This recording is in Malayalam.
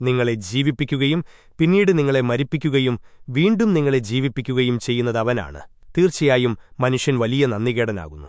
നിങ്ങളെ ജീവിപ്പിക്കുകയും പിന്നീട് നിങ്ങളെ മരിപ്പിക്കുകയും വീണ്ടും നിങ്ങളെ ജീവിപ്പിക്കുകയും ചെയ്യുന്നതവനാണ്. തീർച്ചയായും മനുഷ്യൻ വലിയ നന്ദികേടനാകുന്നു.